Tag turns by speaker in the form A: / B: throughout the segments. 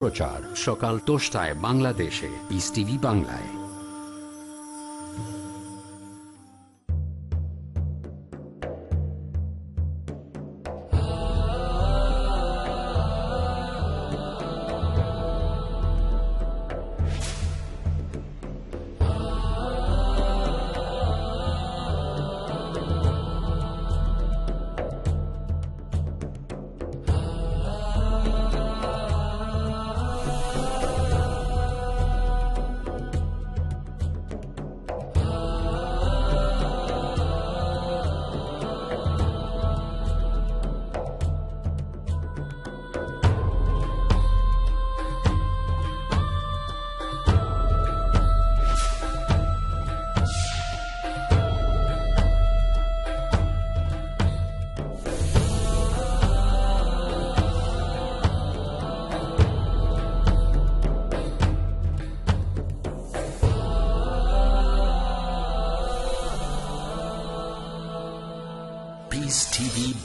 A: প্রচার সকাল দশটায় বাংলাদেশে পিস টিভি বাংলায়।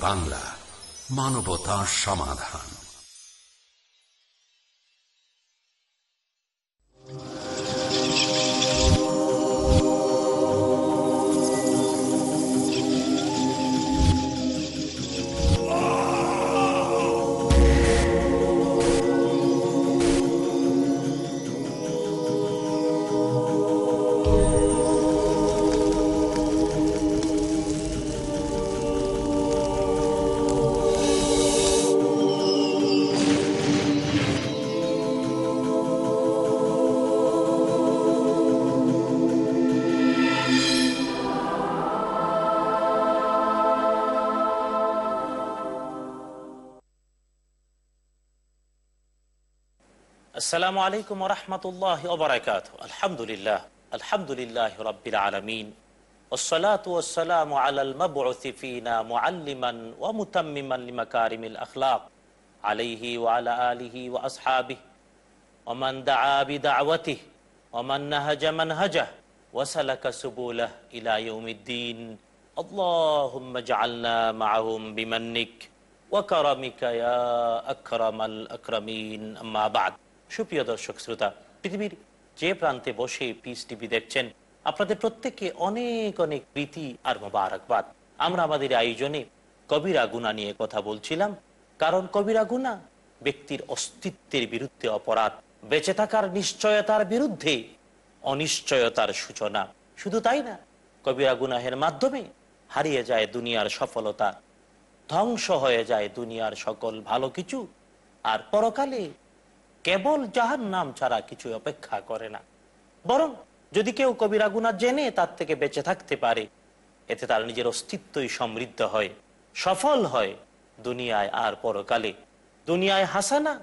A: বাংলা মানবতা সমাধান।
B: السلام عليكم ورحمة الله وبركاته. الحمد لله الحمد لله رب العالمين والصلاة والسلام على المبعوث فينا معلما ومتمما لمكارم الأخلاق عليه وعلى آله وأصحابه ومن دعا بدعوته ومن نهج منهجه وسلك سبوله إلى يوم الدين. اللهم اجعلنا معهم بمنك وكرمك يا أكرم الأكرمين. أما بعد সুপ্রিয় দর্শক শ্রোতা, পৃথিবীর যে প্রান্তে বসে পিস টিভি দেখছেন, আপনাদের প্রত্যেককে অনেক অনেক প্রীতি আর মোবারকবাদ। আমরা আমাদের আয়োজনে কবিরা গুণা নিয়ে কথা বলছিলাম, কারণ কবিরা গুণা ব্যক্তির অস্তিত্বের বিরুদ্ধে অপরাধ, বেঁচে থাকার নিশ্চয়তার বিরুদ্ধে অনিশ্চয়তার সূচনা। শুধু তাই না, কবিরা গুনাহের মাধ্যমে হারিয়ে যায় দুনিয়ার সফলতা, ধ্বংস হয়ে যায় দুনিয়ার সকল ভালো কিছু, আর পরকালে কেবল যাহার নাম ছাড়া কিছু অপেক্ষা করে না। বরং যদি কেউ কবিরা গুণা জেনে তার থেকে বেঁচে থাকতে পারে, এতে তার নিজের অস্তিত্বই সমৃদ্ধ হয়, সফল হয় দুনিয়ায় আর পরকালে। দুনিয়ায় হাসানা,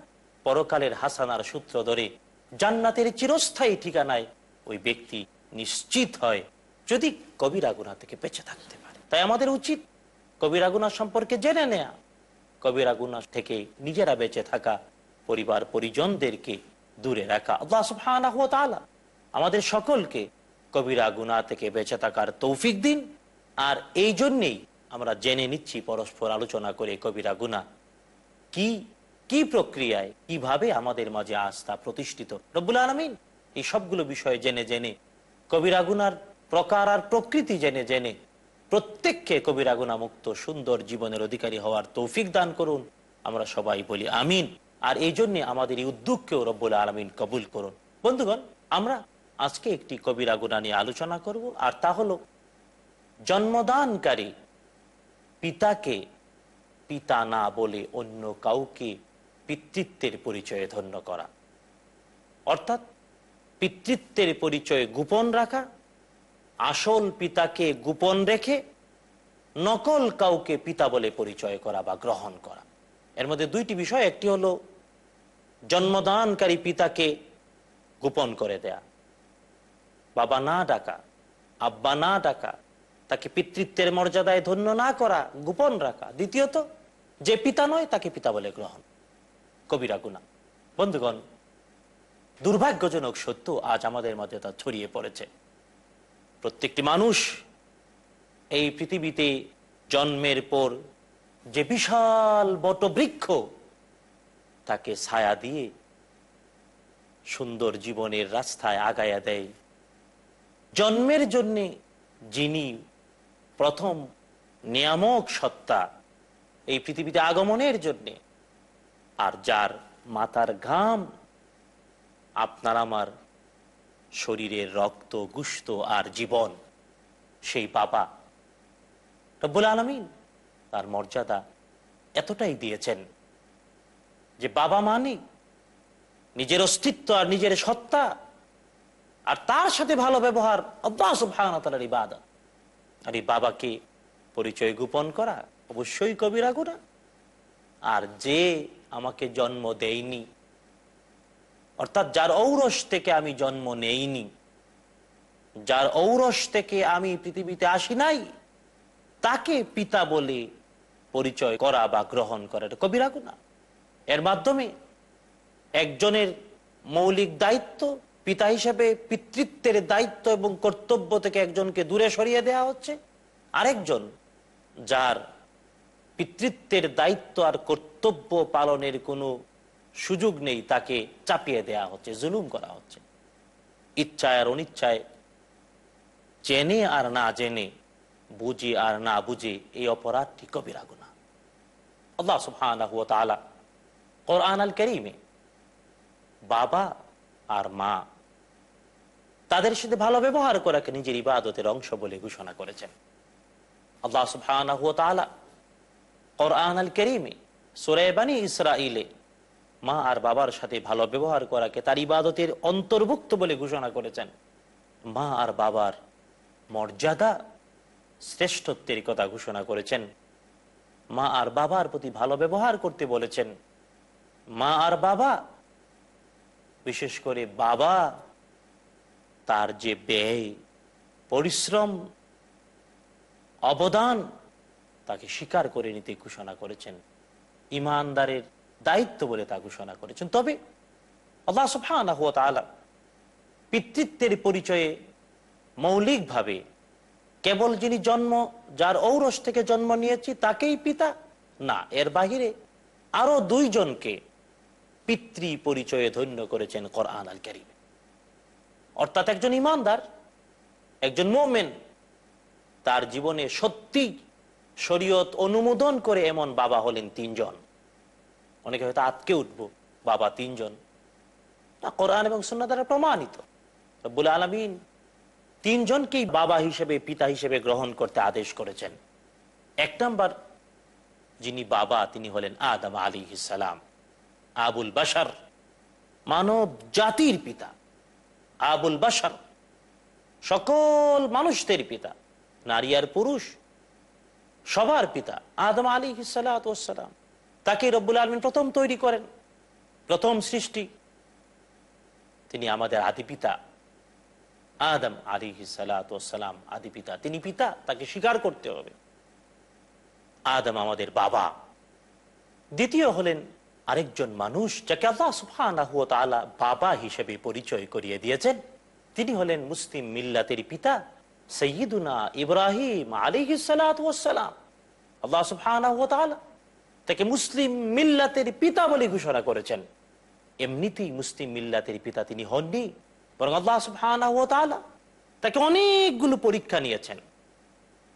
B: পরকালের হাসানার সূত্র ধরে জান্নাতের চিরস্থায়ী ঠিকানায় ওই ব্যক্তি নিশ্চিত হয়, যদি কবিরা গুণা থেকে বেঁচে থাকতে পারে। তাই আমাদের উচিত কবিরা গুণা সম্পর্কে জেনে নেয়া, কবিরা গুণা থেকে নিজেরা বেঁচে থাকা পরিবার পরিজনদেরকে দূরে রাখা। আল্লাহ ওয়া আমাদের সকলকে কবিরা গুণা থেকে বেঁচে থাকার তৌফিক দিন। আর এই জন্যেই আমরা জেনে নিচ্ছি, পরস্পর আলোচনা করে কবিরা গুণা কি কি প্রক্রিয়ায় কীভাবে আমাদের মাঝে আস্থা প্রতিষ্ঠিত। রব্বুল আলমিন এই সবগুলো বিষয়ে জেনে জেনে, কবিরা গুনার প্রকার আর প্রকৃতি জেনে জেনে প্রত্যেককে কবিরা গুণা মুক্ত সুন্দর জীবনের অধিকারী হওয়ার তৌফিক দান করুন। আমরা সবাই বলি আমিন। আর এই জন্য আমাদের এই উদ্যোগকেও রব্বুল আলমিন কবুল করুন। বন্ধুগণ, আমরা আজকে একটি কবিরা গুণা নিয়ে আলোচনা করব, আর তা হলো জন্মদানকারী পিতাকে পিতা না বলে অন্য কাউকে পিতৃত্বের পরিচয়ে ধন্য করা। অর্থাৎ পিতৃত্বের পরিচয়ে গোপন রাখা, আসল পিতাকে গোপন রেখে নকল কাউকে পিতা বলে পরিচয় করা বা গ্রহণ করা। এর মধ্যে দুইটি বিষয়, একটি হলো জন্মদানকারী পিতাকে গোপন করে দেয়া। বাবা না ডাকা, আব্বা না ডাকা, তাকে পিতৃত্বের মর্যাদায় ধন্য না করা, গোপন রাখা। দ্বিতীয়ত, যে পিতা নয়, তাকে পিতা বলে গ্রহণ। কবিরা গুণা। বন্ধুগণ, দুর্ভাগ্যজনক সত্য আজ আমাদের মধ্যে তা ছড়িয়ে পড়েছে। প্রত্যেকটি মানুষ এই পৃথিবীতে জন্মের পর যে বিশাল বটবৃক্ষ তাকে ছায়া দিয়ে সুন্দর জীবনের রাস্তায় আগায়া দেয়। জন্মের জন্যে যিনি প্রথম নিয়ামক সত্তা এই পৃথিবীতে আগমনের জন্যে, আর যার মাথার ঘাম আপনার আমার শরীরের রক্ত, গুস্ত আর জীবন, সেই বাবা রব্বুল আলমিন তার মর্যাদা এতটাই দিয়েছেন। যে বাবা মানে নিজের অস্তিত্ব আর নিজের সত্তা, আর তার সাথে ভালো ব্যবহার অব্বাস ভাঙাতালার ইবাদত। আর এই বাবাকে পরিচয় গোপন করা অবশ্যই কবিরা গুণা আর যে আমাকে জন্ম দেয়নি, অর্থাৎ যার ঔরস থেকে আমি জন্ম নেইনি, যার ঔরস থেকে আমি পৃথিবীতে আসি নাই, তাকে পিতা বলে পরিচয় করা বা গ্রহণ করা, এটা কবিরা গুণা এর মাধ্যমে একজনের মৌলিক দায়িত্ব পিতা হিসেবে পিতৃত্বের দায়িত্ব এবং কর্তব্য থেকে একজনকে দূরে সরিয়ে দেওয়া হচ্ছে। আরেকজন যার পিতৃত্বের দায়িত্ব আর কর্তব্য পালনের কোনো সুযোগ নেই, তাকে চাপিয়ে দেয়া হচ্ছে, জুলুম করা হচ্ছে। ইচ্ছায় আর অনিচ্ছায় জেনে আর না জেনে, বুঝে আর না বুঝে এই অপরাধটি কবিরা গুণা আল্লাহ তাআলা কোরআন আল করিমে বাবা আর মা তাদের সাথে ভালো ব্যবহার করাকে নিজের ইবাদতের অংশ বলে ঘোষণা করেছেন। আল্লাহ সুবহানাহু ওয়া তাআলা কোরআন আল করিমে সূরা বানী ইসরাইলে মা আর বাবার সাথে ভালো ব্যবহার করাকে তার ইবাদতের অন্তর্ভুক্ত বলে ঘোষণা করেছেন। মা আর বাবার মর্যাদা শ্রেষ্ঠত্বের কথা ঘোষণা করেছেন। মা আর বাবার প্রতি ভালো ব্যবহার করতে বলেছেন। মা আর বাবা। বিশেষ করে বাবা, তার যে ব্যয়, পরিশ্রম, অবদান, তাকে স্বীকার করে নিতে ঘোষণা করেছেন। ইমানদারের দায়িত্ব বলে তা ঘোষণা করেছেন। তবে পিতৃত্বের পরিচয়ে মৌলিকভাবে কেবল যিনি জন্ম, যার ঔরস থেকে জন্ম নিয়েছি, তাকেই পিতা? না, এর বাহিরে আরও দুইজনকে পিতৃ পরিচয়ে ধন্য করেছেন কোরআন আল কারিম। অর্থাৎ একজন ইমানদার, একজন মোমেন, তার জীবনে সত্যি শরীয়ত অনুমোদন করে এমন বাবা হলেন তিনজন। অনেকে হয়তো আতকে উঠব, বাবা তিনজন। না, কোরআন এবং সুন্না দ্বারা প্রমাণিত। রব্বুল আলমিন তিনজনকেই বাবা হিসেবে, পিতা হিসেবে গ্রহণ করতে আদেশ করেছেন। এক নম্বর যিনি বাবা, তিনি হলেন আদম আলী সালাম। আবুল বাসার মানব জাতির পিতা। আবুল বাসার সকল মানুষদের পিতা, নারী আর পুরুষ, সবার পিতা, আদম আলী সালাম। তাকে রব্বুল আলমিন প্রথম তৈরি করেন, প্রথম সৃষ্টি। তিনি আমাদের আদি পিতা। আদম আলী সালাম আদি পিতা। তিনি পিতা, তাকে স্বীকার করতে হবে। আদম আমাদের বাবা। দ্বিতীয় হলেন আরেকজন মানুষ যাকে আল্লাহ ওয়া বাবা হিসেবে পরিচয় করিয়ে দিয়েছেন, তিনি হলেন মুসলিম মিল্লাতের পিতা সৈয়দুনা ইব্রাহিম আলাইহিস সালাতু ওয়াস সালাম। আল্লাহ ওয়া তাকে মুসলিম মিল্লাতের পিতা বলে ঘোষণা করেছেন। এমনিতেই মুসলিম মিল্লাতের পিতা তিনি হননি, বরং আল্লাহ ওয়া তাকে অনেকগুলো পরীক্ষা নিয়েছেন।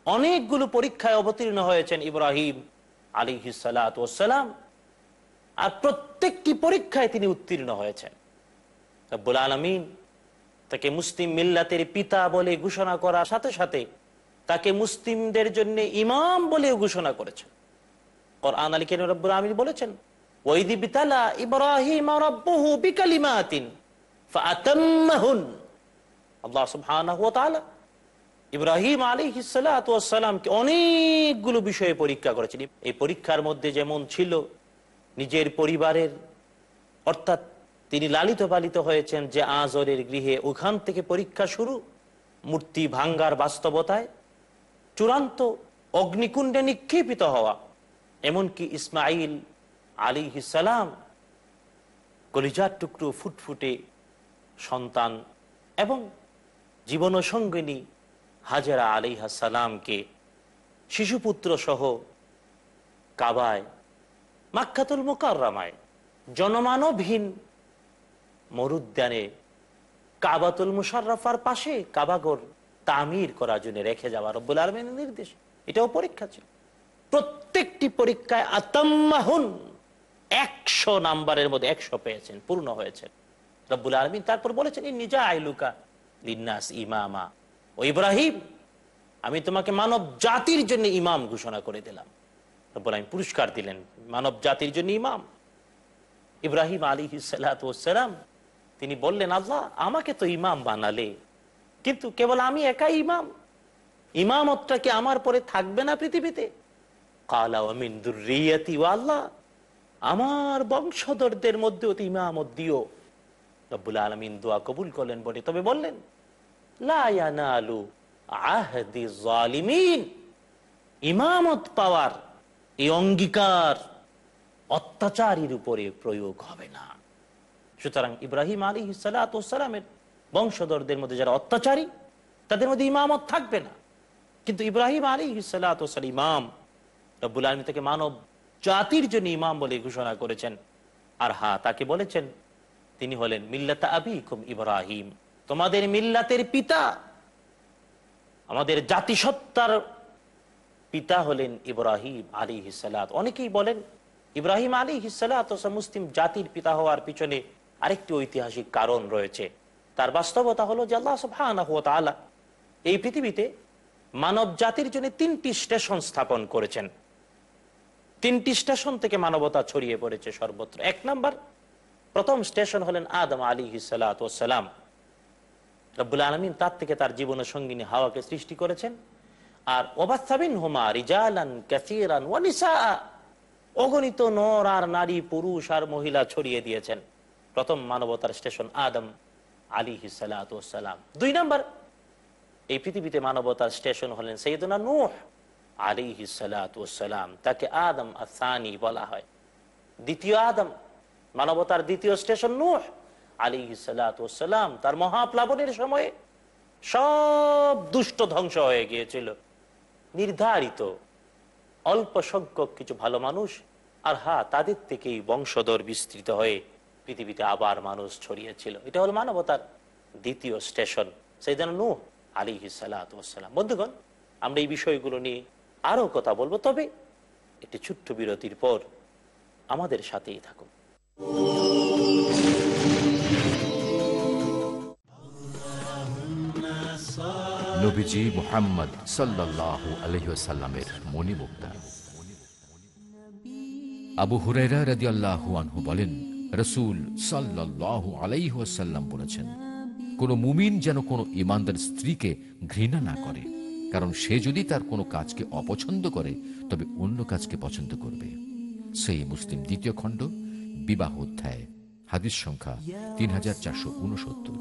B: অনেকগুলো পরীক্ষায় অবতীর্ণ হয়েছেন ইব্রাহিম আলাইহিস সালাতু সালাম। আর প্রত্যেকটি পরীক্ষায় তিনি উত্তীর্ণ হয়েছেন। রব্বুল আলমিন তাকে মুসলিম মিল্লাতের পিতা বলে ঘোষণা করার সাথে সাথে তাকে মুসলিমদের জন্য ইমাম বলে ঘোষণা করেছেন। কোরআন আলী কেন রব্বুল আলমিন বলেছেন ওইদি বিতালা ইব্রাহিম রব্বহু বিকালিমাতিন ফাতাম্মাহুন আল্লাহ সুবহানাহু ওয়া তাআলা ইব্রাহিম আলী সালামকে অনেকগুলো বিষয়ে পরীক্ষা করেছেন। এই পরীক্ষার মধ্যে যেমন ছিল নিজের পরিবারের, অর্থাৎ তিনি লালিত পালিত হয়েছেন যে আজরের গৃহে ওখান থেকে পরীক্ষা শুরু, মূর্তি ভাঙ্গার বাস্তবতায়, চূড়ান্ত অগ্নিকুণ্ডে নিক্ষেপিত হওয়া, এমনকি ইসমাইল আলী সালাম কলিজার টুকরো ফুটফুটে সন্তান এবং জীবন সঙ্গিনী হাজারা আলিহা সালামকে শিশুপুত্র সহ কাবায় মাক্ষাতুল মোকাররামায়। জনমানবহীন মরুদ্যানে কাবাতুল মুশারফার পাশে কাবাগর তামির করার জন্য রেখে যাওয়া রব্বুল আলমিনের নির্দেশ। এটাও পরীক্ষা ছিল। প্রত্যেকটি পরীক্ষায় আতাম্মাহুন একশো নাম্বারের মধ্যে একশো পেয়েছেন, পূর্ণ হয়েছেন। রব্বুল আলমিন তারপর বলেছেন নিজা আইলুকা লিন্নাস ইমামা। ও ইব্রাহিম, আমি তোমাকে মানব জাতির জন্য ইমাম ঘোষণা করে দিলাম। রব্বুল পুরস্কার দিলেন। মানব জাতির জন্য ইমাম। ইব্রাহিম আলী সালাম তিনি বললেন, আল্লাহ, আমাকে তো ইমাম বানালে। কিন্তু কেবল আমি একাই ইমাম। ইমামতটা কি আমার পরে থাকবে না পৃথিবীতে। কালা দুর্রিয়াতি ও আল্লাহ, আমার বংশধরদের মধ্যেও তো ইমামত দিও। রব্বুল আলমিন দোয়া কবুল করলেন বলে তবে বললেন, লা ইয়ানালু আহদি জালিমিন। ইমামত পাওয়ার এই অঙ্গীকার অত্যাচারীর উপরে প্রয়োগ হবে না। সুতরাং ইব্রাহিম আলী সালামের বংশধরদের মধ্যে যারা অত্যাচারী, তাদের মধ্যে ইমামত থাকবে না। কিন্তু ইব্রাহিম আলী সালাতাম ইমাম রব্বুল আলমী তাকে মানব জাতির জন্য ইমাম বলে ঘোষণা করেছেন। আর হা, তাকে বলেছেন, তিনি হলেন মিল্লাতা আবিকুম ইব্রাহিম। তোমাদের মিল্লাতের পিতা, আমাদের জাতিসত্তার পিতা হলেন ইব্রাহিম আলী হিসালাত অনেকেই বলেন, ইব্রাহিম আলী হিসালাত মুসলিম জাতির পিতা হওয়ার পিছনে আরেকটি ঐতিহাসিক কারণ রয়েছে। তার বাস্তবতা হলো যে আল্লাহ তাআলা এই পৃথিবীতে মানব জাতির জন্য তিনটি স্টেশন স্থাপন করেছেন। তিনটি স্টেশন থেকে মানবতা ছড়িয়ে পড়েছে সর্বত্র। এক নাম্বার, প্রথম স্টেশন হলেন আদম আলী হিসালাম রব্বুল আলমিন তার থেকে তার জীবন সঙ্গিনী হাওয়াকে সৃষ্টি করেছেন। আর ওবাস্তাবিন হোমা রিজালান ক্যাসিরান ওয়ানিসা অগণিত নর আর নারী, পুরুষ আর মহিলা ছড়িয়ে দিয়েছেন। প্রথম মানবতার স্টেশন আদম আলী হিসালাম দুই নাম্বার, এই পৃথিবীতে মানবতার স্টেশন হলেন সৈয়দনা নূহ আলী হিসালাম তাকে আদম আসানি বলা হয়। দ্বিতীয় আদম, মানবতার দ্বিতীয় স্টেশন নূহ আলী হিসালাম তার মহাপ্লাবনের সময়ে সব দুষ্ট ধ্বংস হয়ে গিয়েছিল। নির্ধারিত। অল্প সংখ্যক কিছু ভালো মানুষ, আর হা, তাদের থেকেই বংশধর বিস্তৃত হয়ে পৃথিবীতে আবার মানুষ ছড়িয়েছিল। এটা হল মানবতার দ্বিতীয় স্টেশন সেই যেন নূহ আলী হিসালাম বন্ধুগণ, আমরা এই বিষয়গুলো নিয়ে আরও কথা বলব, তবে একটি ছোট্ট বিরতির পর আমাদের সাথেই থাকুন।
C: নবীজি মোহাম্মদ সাল্লাহ আলহিসাল্লামের মণিমুক্তা। আবু হুরাইরা রাজি আনহু বলেন, রসুল আলাইহাল্লাম বলেছেন মুমিন যেন কোনো ইমানদার স্ত্রীকে ঘৃণা না করে, কারণ সে যদি তার কোনো কাজকে অপছন্দ করে, তবে অন্য কাজকে পছন্দ করবে। সেই মুসলিম দ্বিতীয় খণ্ড, বিবাহ অধ্যায়, হাদিস সংখ্যা তিন হাজার চারশো উনসত্তর।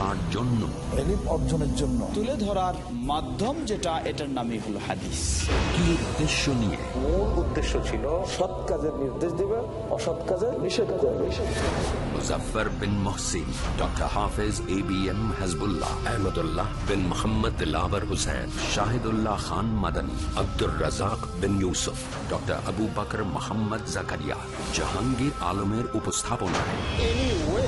A: কার জন্য?
D: অর্জনের জন্য।
E: তুলে ধরার মাধ্যম যেটা এটার নামই হলো হাদিস।
A: কি উদ্দেশ্য নিয়ে?
D: মূল উদ্দেশ্য ছিল সৎ কাজের নির্দেশ দিবে অসৎ কাজের নিষেধ করবে।
A: Muzaffar bin Mohsin doctor Hafez A B M Hazbullah Ahmadullah bin Mohammad Dilabar Hussain Shahidullah Khan Madani Abdur Razzak bin Yusuf doctor Abu Bakr Mohammad Zakaria Jahangir আলমের উপস্থাপনায়।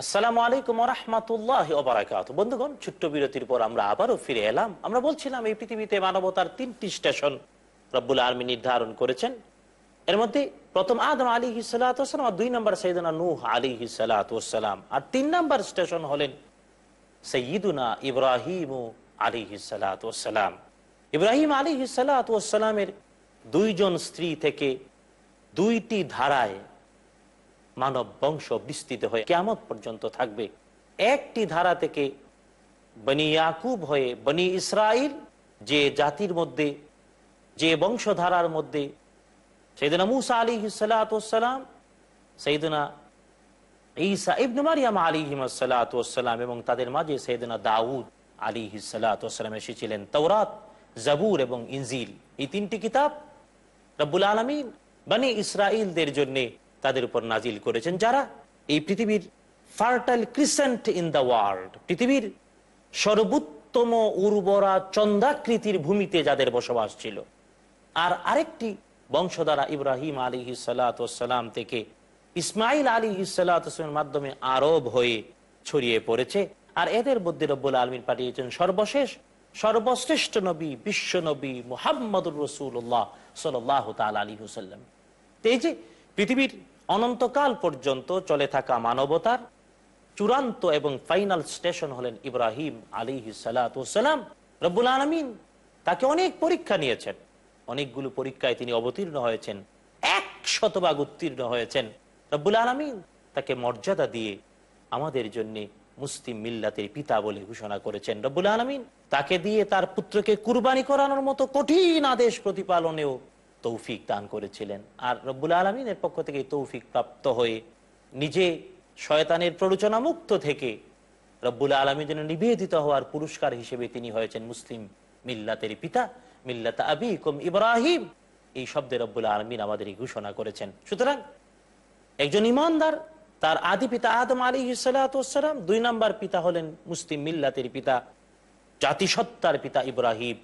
B: আসসালামু আলাইকুম বন্ধুগণ, ছোট্ট বিরতির পর আমরা আবারও ফিরে এলাম। আমরা বলছিলাম, এই পৃথিবীতে মানবতার তিনটি স্টেশন রব্বুল নির্ধারণ করেছেন। এর মধ্যে প্রথম আদম আলী হিসালাম দুই নম্বর সৈদনা আলী হিসালাম আর তিন নম্বর স্টেশন হলেন সৈয়দুনা ইব্রাহিম আলী হিসালাম ইব্রাহিম আলী হিসালামের দুইজন স্ত্রী থেকে দুইটি ধারায় মানব বংশ বিস্তৃত হয়ে কেমত পর্যন্ত থাকবে। একটি ধারা থেকে বনি ইয়াকুব হয়ে বনি ইসরাইল যে জাতির মধ্যে, যে বংশধারার মধ্যে সেইদিনা মুসা আলী সালাম সেইদিনা ঈসা ইবন মারিয়াম আলী হিমসালাম এবং তাদের মাঝে সেইদিনা দাউদ আলী সালাম এসেছিলেন। তৌরাত জাবুর এবং ইনজিল। এই তিনটি কিতাব রব্বুল আলমিন বানি ইসরাইলদের জন্যে তাদের উপর নাজিল করেছেন যারা? এই পৃথিবীর fertile crescent in the world. পৃথিবীর সর্বোত্তম উর্বরা চন্দাকৃতির ভূমিতে যাদের বসবাস ছিল। আর আরেকটি বংশধারা ইব্রাহিম আলী সালাম থেকে ইসমাইল আলী সালামের মাধ্যমে আরব হয়ে ছড়িয়ে পড়েছে। আর এদের মধ্যে রব্বুল আলমিন পাঠিয়েছেন সর্বশেষ, সর্বশ্রেষ্ঠ নবী, বিশ্ব নবী মোহাম্মদুর রসুল্লাহ সাল্লাহ তাল আলী হুসাল্লাম এই যে পৃথিবীর অনন্তকাল পর্যন্ত চলে থাকা মানবতার চূড়ান্ত এবং ফাইনাল স্টেশন হলেন ইব্রাহিম আলী সালাম রব্বুল আলমিন তাকে অনেক পরীক্ষা নিয়েছেন। অনেকগুলো পরীক্ষায় তিনি অবতীর্ণ হয়েছেন। এক শতভাগ উত্তীর্ণ হয়েছেন। রব্বুল আলমিন তাকে মর্যাদা দিয়ে আমাদের জন্য মুসলিম মিল্লাতের পিতা বলে ঘোষণা করেছেন। রব্বুল আলমিন তাকে দিয়ে তার পুত্রকে কুরবানি করানোর মতো কঠিন আদেশ প্রতিপালনেও তৌফিক দান করেছিলেন। আর রব্বুল আলমিনের পক্ষ থেকে তৌফিক প্রাপ্ত হয়ে নিজে শয়তানের প্ররোচনা মুক্ত থেকে রব্বুল আলমীর জন্য নিবেদিত হওয়ার পুরস্কার হিসেবে তিনি হয়েছেন মুসলিম মিল্লাতের পিতা, মিল্লাত আবি কুম ইব্রাহিম। এই শব্দে রব্বুল আলমিন আমাদের ঘোষণা করেছেন। সুতরাং একজন ইমানদার, তার আদি পিতা আদম আলী সালাম দুই নম্বর পিতা হলেন মুসলিম মিল্লাতের পিতা, জাতিসত্তার পিতা ইব্রাহিম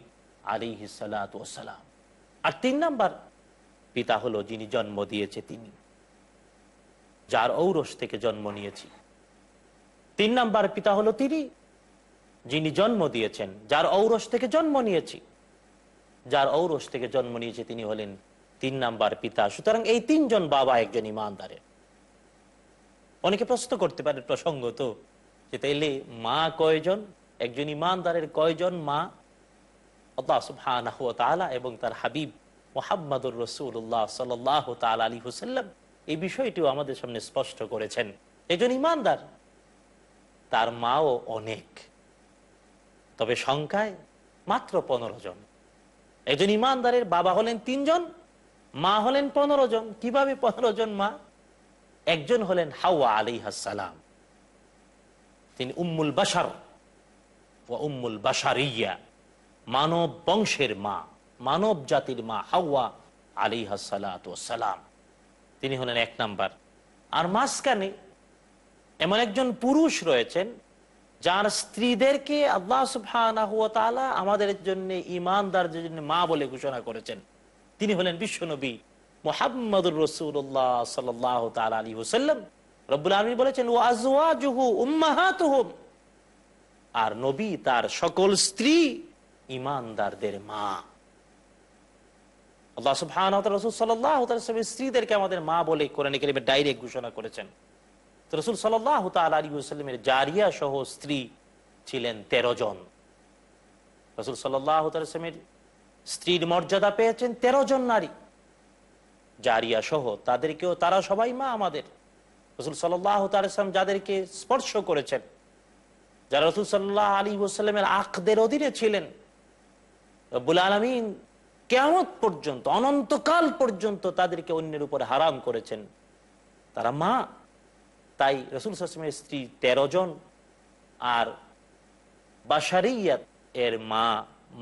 B: আলী সালাম আর তিন নাম্বার, পিতা হলো যিনি জন্ম দিয়েছে তিনি, যার ঔরস থেকে জন্ম নিয়েছি। তিন নাম্বার, পিতা হলো তিনি, যিনি জন্ম দিয়েছেন, যার ঔরস থেকে জন্ম নিয়েছি। যার ঔরস থেকে জন্ম নিয়েছে তিনি হলেন তিন নাম্বার পিতা। সুতরাং এই তিনজন বাবা একজন ইমানদারের। অনেকে প্রশ্ন করতে পারে, প্রসঙ্গত, যে তাইলে মা কয়জন? একজন ইমানদারের কয়জন মা? এবং তার হাবিব মোহাম্মদুর রসুল্লাহ সাল্লাহ আলী হুসাল্লাম এই বিষয়টিও আমাদের সামনে স্পষ্ট করেছেন। একজন ইমানদার, তার মাও অনেক, তবে সংখ্যায় মাত্র পনেরো জন। একজন ইমানদারের বাবা হলেন তিনজন, মা হলেন পনেরো জন। কীভাবে পনেরো জন মা? একজন হলেন হাওয়া আলী হাসালাম তিনি উম্মুল বাসার উম্মুল বাসারিয়া মানব বংশের মা, মানব জাতির মা হাওয়া আলী হাসালাম তিনি হলেন এক নাম্বার। আর মাঝখানে এমন একজন পুরুষ রয়েছেন, যার স্ত্রীদেরকে আল্লাহ সুফানা আমাদের জন্য ইমানদার জন্য মা বলে ঘোষণা করেছেন। তিনি হলেন বিশ্বনবী মোহাম্মদুর রসুল্লাহ সাল্লাহ তাল আলী হুসাল্লাম রব্বুল আলমী বলেছেন ও উম্মাহাতুহুম। আর নবী তার সকল স্ত্রী ইমানদারদের মা। আল্লাহ সুবহান রসুল সাল্লাহ স্ত্রীদেরকে আমাদের মা বলে কোরআন কারিমে ডাইরেক্ট ঘোষণা করেছেন। তো রসুল সাল্লাহ তাল আলী সাল্লামের জারিয়া সহ স্ত্রী ছিলেন তেরো জন। রসুল সাল্লামের স্ত্রীর মর্যাদা পেয়েছেন তেরো জন নারী। জারিয়া সহ তাদেরকেও তারা সবাই মা আমাদের। রসুল সাল্লাহ তালাম যাদেরকে স্পর্শ করেছেন, যারা রসুল সাল্লাহ আলী ওসাল্লামের আখদের অধীনে ছিলেন রব্বুল আলমিন কেমত পর্যন্ত, অনন্তকাল পর্যন্ত তাদেরকে অন্যের উপরে হারাম করেছেন। তারা মা, তাই রসুল সাসমের স্ত্রী তেরো জন আর বাসারিয়াত এর মা,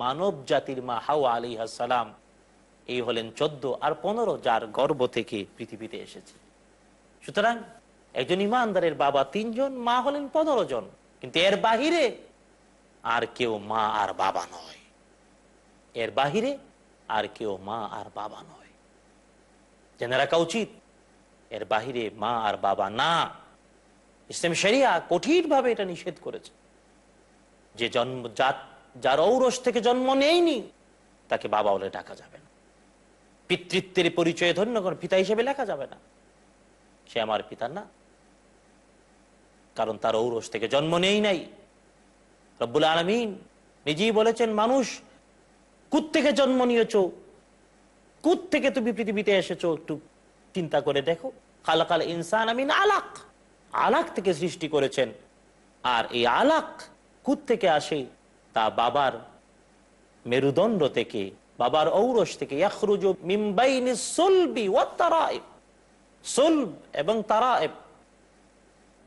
B: মানব জাতির মা হাওয়া আলী সালাম, এই হলেন চোদ্দ আর পনেরো যার গর্ব থেকে পৃথিবীতে এসেছে। সুতরাং একজন ইমানদারের বাবা তিনজন, মা হলেন পনেরো জন। কিন্তু এর বাহিরে আর কেউ মা আর বাবা নয়। এর বাহিরে আর কেউ মা আর বাবা নয়। জেনে রাখা উচিত, এর বাহিরে মা আর বাবা না। ইসলাম কঠিন ভাবে এটা নিষেধ করেছে। যে জন্ম যা- যার ঔরস থেকে জন্ম নেয়নি, তাকে বাবা বলে ডাকা যাবে না। পিতৃত্বের পরিচয়ে ধন্য করে পিতা হিসেবে লেখা যাবে না। সে আমার পিতা না। কারণ তার ঔরস থেকে জন্ম নেই নাই। রব্বুল আলমিন নিজেই বলেছেন, মানুষ থেকে জন্ম নিয়েছ? কুত থেকে তুমি পৃথিবীতে এসেছ একটু চিন্তা করে দেখো। খালাকাল ইনসান আমিন আলাক। আলাক থেকে সৃষ্টি করেছেন। আর এই আলাক কুত থেকে আসে তা বাবার মেরুদণ্ড থেকে, বাবার ঔরস থেকে। সুলব এবং তারাইব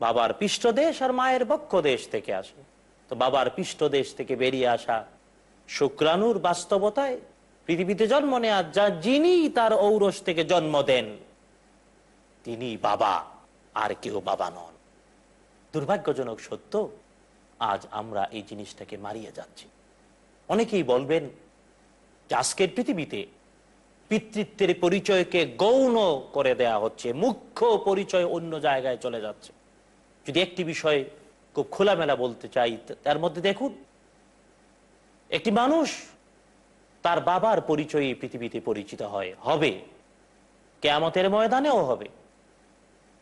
B: বাবার পৃষ্ঠদেশ আর মায়ের বক্ষ দেশ থেকে আসে। তো বাবার পৃষ্ঠদেশ থেকে বেরিয়ে আসা শুক্রাণুর বাস্তবতায় পৃথিবীতে জন্ম নেয়া যা যিনি তার ঔরস থেকে জন্ম দেন, তিনি বাবা, আর কেউ বাবা নন। দুর্ভাগ্যজনক সত্য, আজ আমরা এই জিনিসটাকে মারিয়ে যাচ্ছি। অনেকেই বলবেন যে আজকের পৃথিবীতে পিতৃত্বের পরিচয়কে গৌণ করে দেয়া হচ্ছে, মুখ্য পরিচয় অন্য জায়গায় চলে যাচ্ছে। যদি একটি বিষয় খুব খোলামেলা বলতে চাই, তার মধ্যে দেখুন একটি মানুষ তার বাবার পরিচয়ে এই পৃথিবীতে পরিচিত হয় হবে কেয়ামতের ময়দানেও হবে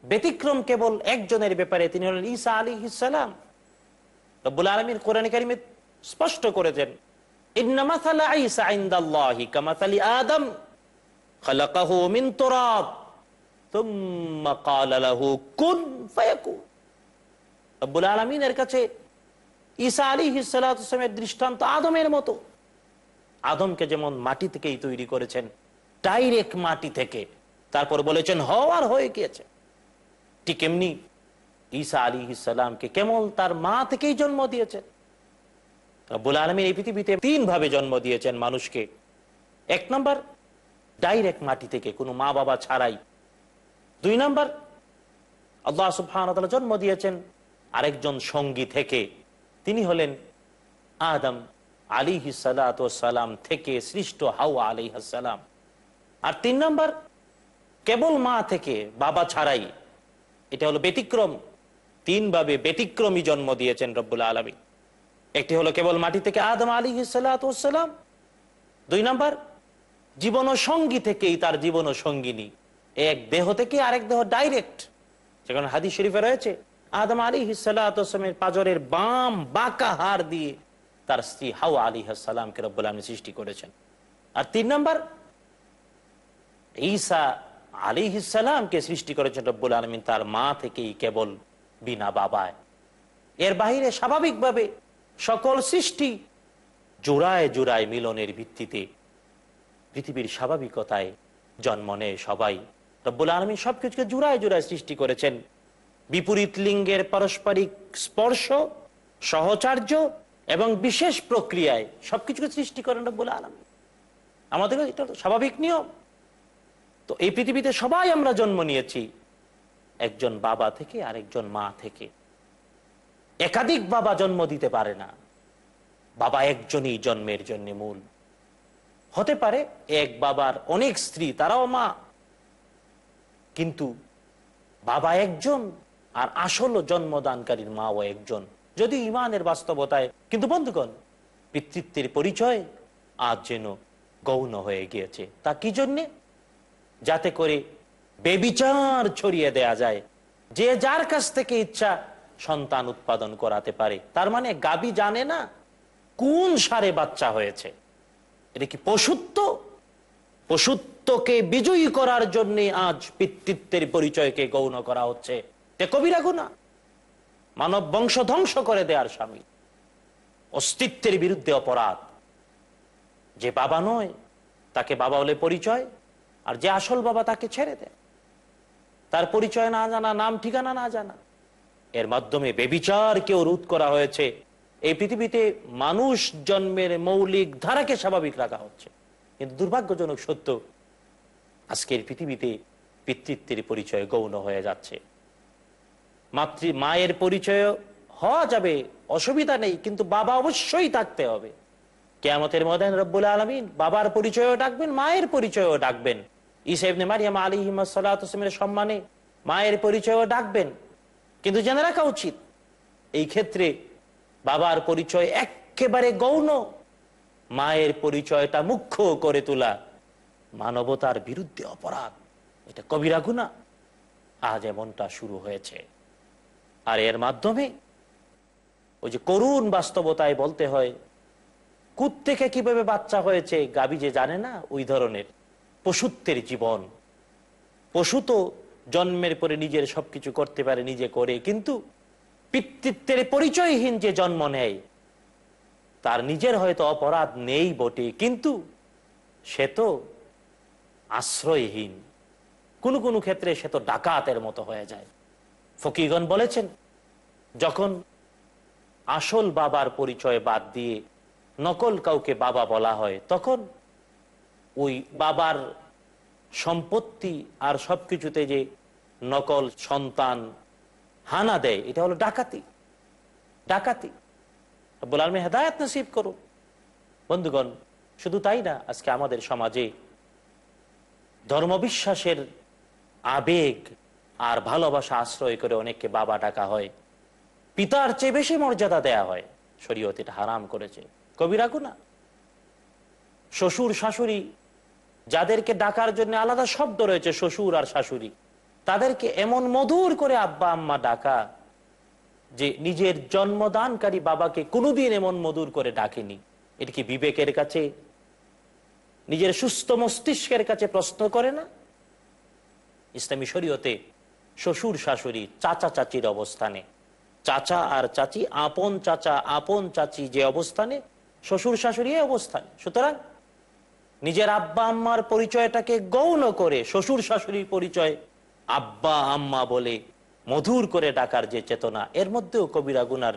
B: ব্যতিক্রম কেবল একজনের ব্যাপারে তিনি হলেন ঈসা আলী ইসালাম রব্বুল আলমীর কোরআন কারিমে স্পষ্ট করেছেন ইন্না মাসালা ঈসা ইনদাল্লাহি কামাসালি আদম খালাকাহু মিন তুরাব ثم قال له كن فيكون রব্বুল আলমিনের কাছে ঈসা আলী হিসালামের দৃষ্টান্ত আদমের মতো। আদমকে যেমন মাটি থেকেই তৈরি করেছেন, ডাইরেক্ট মাটি থেকে। তারপর বলেছেন হওয়ার হয়ে গিয়েছে। ঠিক এমনি ঈসা আলী ইসালামকে কেমন তার মা থেকেই জন্ম দিয়েছেন। রব্বুল আলমীর এই পৃথিবীতে তিন ভাবে জন্ম দিয়েছেন মানুষকে। এক নম্বর, ডাইরেক্ট মাটি থেকে, কোনো মা বাবা ছাড়াই। দুই নম্বর, আল্লাহ সুবহান জন্ম দিয়েছেন আরেকজন সঙ্গী থেকে। তিনি হলেন আদম আলী সালাম থেকে সৃষ্ট হাওয়া আলী সালাম। আর তিন নম্বর, কেবল মা থেকে বাবা ছাড়াই। এটা হলো ব্যতিক্রম। তিন ভাবে ব্যতিক্রমী জন্ম দিয়েছেন রব্বুল আলমী একটি হলো কেবল মাটি থেকে আদম আলী সালাম দুই নম্বর, জীবন সঙ্গী থেকেই তার জীবন সঙ্গিনী। এক দেহ থেকে আরেক দেহ ডাইরেক্ট। যেখানে হাদিস শরীফে রয়েছে আদম আলী হিসালামের পাজরের বাম বাঁকা হার দিয়ে তার স্ত্রী হাওয়া আলী হাসালামকে রব্বুল সৃষ্টি করেছেন। আর তিন নম্বর, ঈসা আলী হিসালামকে সৃষ্টি করেছেন রব্বুল আলমিন তার মা থেকেই কেবল বিনা বাবায়। এর বাহিরে স্বাভাবিকভাবে সকল সৃষ্টি জোড়ায় জোড়ায় মিলনের ভিত্তিতে পৃথিবীর স্বাভাবিকতায় জন্ম নেয় সবাই। রব্বুল আলমী সবকিছুকে জোড়ায় জোড়ায় সৃষ্টি করেছেন। বিপরীত লিঙ্গের পারস্পরিক স্পর্শ, সহচার্য এবং বিশেষ প্রক্রিয়ায় সবকিছুকে সৃষ্টি করেন রব্বুল আলমী আমাদের এটা স্বাভাবিক নিয়ম। তো এই পৃথিবীতে সবাই আমরা জন্ম নিয়েছি, একজন বাবা থেকে আরেকজন মা থেকে। একাধিক বাবা জন্ম দিতে পারে না। বাবা একজনই জন্মের জন্য মূল। হতে পারে এক বাবার অনেক স্ত্রী, তারাও মা। কিন্তু বাবা একজন আর আসল জন্মদানকারীর মা ও একজন। যদি ইমানের বাস্তবতায় কিন্তু বন্ধুগণ, পিতৃত্বের পরিচয় আজ যেন গৌণ হয়ে গিয়েছে। তা কি জন্যে? যাতে করে বেবিচার ছড়িয়ে দেয়া যায়। যে যার কাছ থেকে ইচ্ছা সন্তান উৎপাদন করাতে পারে। তার মানে গাবি জানে না কোন সারে বাচ্চা হয়েছে। এটা কি পশুত্ব? পশুত্বকে বিজয়ী করার জন্য আজ পিতৃত্বের পরিচয়কে গৌণ করা হচ্ছে। তে কবিরা গুণা মানব বংশ ধ্বংস করে দেওয়ার স্বামী। অস্তিত্বের বিরুদ্ধে অপরাধ। যে বাবা নয়, তাকে বাবা বলে পরিচয়, আর যে আসল বাবা তাকে ছেড়ে দেয়। তার পরিচয় না জানা, নাম ঠিকানা না জানা। এর মাধ্যমে বেবিচারকেও রোধ করা হয়েছে। এই পৃথিবীতে মানুষ জন্মের মৌলিক ধারাকে স্বাভাবিক রাখা হচ্ছে। কিন্তু দুর্ভাগ্যজনক সত্য, আজকের পৃথিবীতে পিতৃত্বের পরিচয় গৌণ হয়ে যাচ্ছে। মাতৃ, মায়ের পরিচয় হওয়া যাবে, অসুবিধা নেই, কিন্তু বাবা অবশ্যই থাকতে হবে। কেয়ামতের ময়দান রব্বুল আলমিন বাবার পরিচয়ও ডাকবেন, মায়ের পরিচয়ও ডাকবেন। ইসাইবনে মারিয়াম আলী হিমাসাল্লামের সম্মানে মায়ের পরিচয়ও ডাকবেন। কিন্তু জেনে রাখা উচিত, এই ক্ষেত্রে বাবার পরিচয় একেবারে গৌণ। মায়ের পরিচয়টা মুখ্য করে তোলা মানবতার বিরুদ্ধে অপরাধ। এটা কবিরা গুণা আজ এমনটা শুরু হয়েছে। আর এর মাধ্যমে ওই যে করুণ বাস্তবতায় বলতে হয় কুত থেকে কীভাবে বাচ্চা হয়েছে গাবি যে জানে না, ওই ধরনের পশুত্বের জীবন। পশু তো জন্মের পরে নিজের সবকিছু করতে পারে, নিজে করে, কিন্তু পিতৃত্বের পরিচয়হীন যে জন্ম নেয়, তার নিজের হয়তো অপরাধ নেই বটে, কিন্তু সে তো আশ্রয়হীন। কোনো কোনো ক্ষেত্রে সে তো ডাকাতের মতো হয়ে যায়। ফকিগণ বলেছেন, যখন আসল বাবার পরিচয় বাদ দিয়ে নকল কাউকে বাবা বলা হয়, তখন ওই বাবার সম্পত্তি আর সবকিছুতে যে নকল সন্তান হানা দেয়, এটা হলো ডাকাতি। ডাকাতি। বলে আমি হেদায়ত নসিব করুন। বন্ধুগণ, শুধু তাই না, আজকে আমাদের সমাজে ধর্মবিশ্বাসের আবেগ আর ভালোবাসা আশ্রয় করে অনেককে বাবা ডাকা হয়। পিতার চেয়ে বেশি মর্যাদা দেয়া হয়। শরীয়ত এটা হারাম করেছে। কবিরা গুনা শ্বশুর, শাশুড়ি, যাদেরকে ডাকার জন্য আলাদা শব্দ রয়েছে, শ্বশুর আর শাশুড়ি, তাদেরকে এমন মধুর করে আব্বা, আম্মা ডাকা যে নিজের জন্মদানকারী বাবাকে কোনোদিন এমন মধুর করে ডাকেনি। এটা কি বিবেকের কাছে? নিজের সুস্থ মস্তিষ্কের কাছে প্রশ্ন করে না? ইসলামী শরীয়তে শ্বশুর শাশুড়ি, চাচা চাচির অবস্থানে। চাচা আর চাচি, আপন চাচা, আপন চাচি যে অবস্থানে, শ্বশুর শাশুড়ি অবস্থানে। সুতরাং নিজের আব্বা আম্মার পরিচয়টাকে গৌণ করে, শ্বশুর শাশুড়ির পরিচয় আব্বা আম্মা বলে মধুর করে ডাকার যে চেতনা, এর মধ্যেও কবিরা গুনার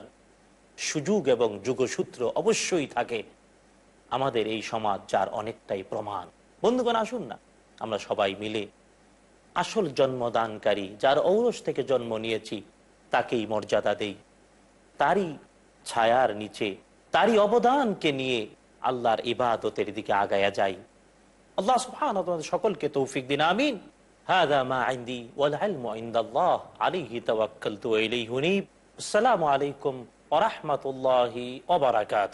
B: সুযোগ এবং যুগসূত্র অবশ্যই থাকে আমাদের এই সমাজ, যার অনেকটাই প্রমাণ। বন্ধুগণ, আসুন না, আমরা সবাই মিলে আসল জন্মদানকারী, যার ঔরস থেকে জন্ম নিয়েছি, তাকেই মর্যাদা দেই। তারই ছায়ার নিচে, তারই অবদানকে নিয়ে আল্লাহর ইবাদতের দিকে আগায়া যাই। আল্লাহ সুফান সকলকে তৌফিক দিন, আমিন। আসসালামু আলাইকুম
A: ওরহমতুল্লাহ ওবরাকাত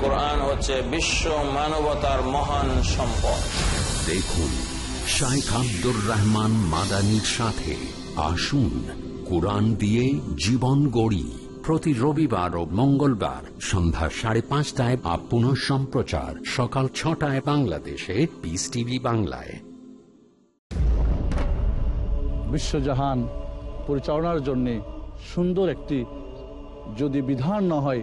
F: কোরআন হচ্ছে বিশ্ব মানবতার মহান সম্পদ।
A: দেখুন শাইখ আব্দুর রহমান মাদানির সাথে আসুন কোরআন দিয়ে জীবন গড়ি। প্রতি রবিবার ও মঙ্গলবার সন্ধ্যা সাড়ে পাঁচটায় বা পুনঃ সম্প্রচার সকাল ছটায় বাংলাদেশে পিস টিভি বাংলায়।
G: বিশ্বজাহান পরিচালনার জন্যে সুন্দর একটি যদি বিধান না হয়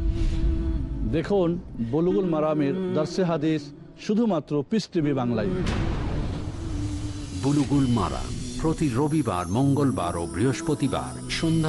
G: দেখুন বলুগুল মারামের দার্সে হাদিস শুধুমাত্র পিস টিভি বাংলায়।
A: বুলুগুল মারাম প্রতি রবিবার, মঙ্গলবার ও বৃহস্পতিবার সন্ধ্যা